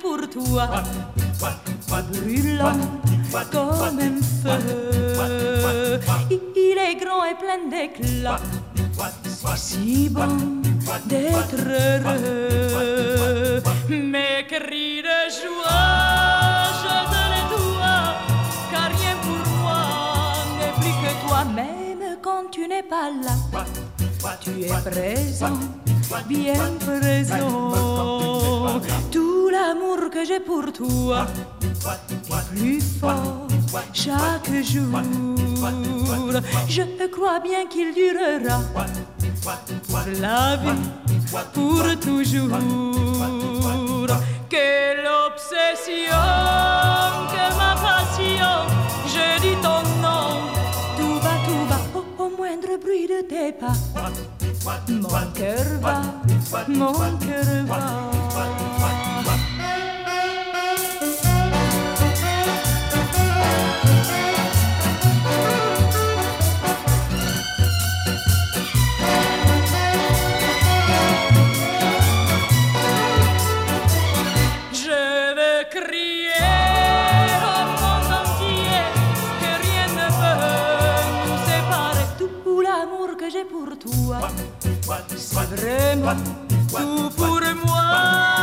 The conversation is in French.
toi, brûlant comme un feu. Il est grand et plein d'éclat, si bon d'être heureux. Mes cris de joie, je te les dois, car rien pour moi n'est plus que toi, même quand tu n'es pas là. Tu es présent, bien présent. Que j'ai pour toi plus fort chaque jour. Je crois bien qu'il durera la vie, pour toujours. Quelle obsession, que ma passion, je dis ton nom, tout va, tout va, au, au moindre bruit de tes pas. Mon cœur va, mon cœur va. Pour toi, c'est vraiment tout pour moi.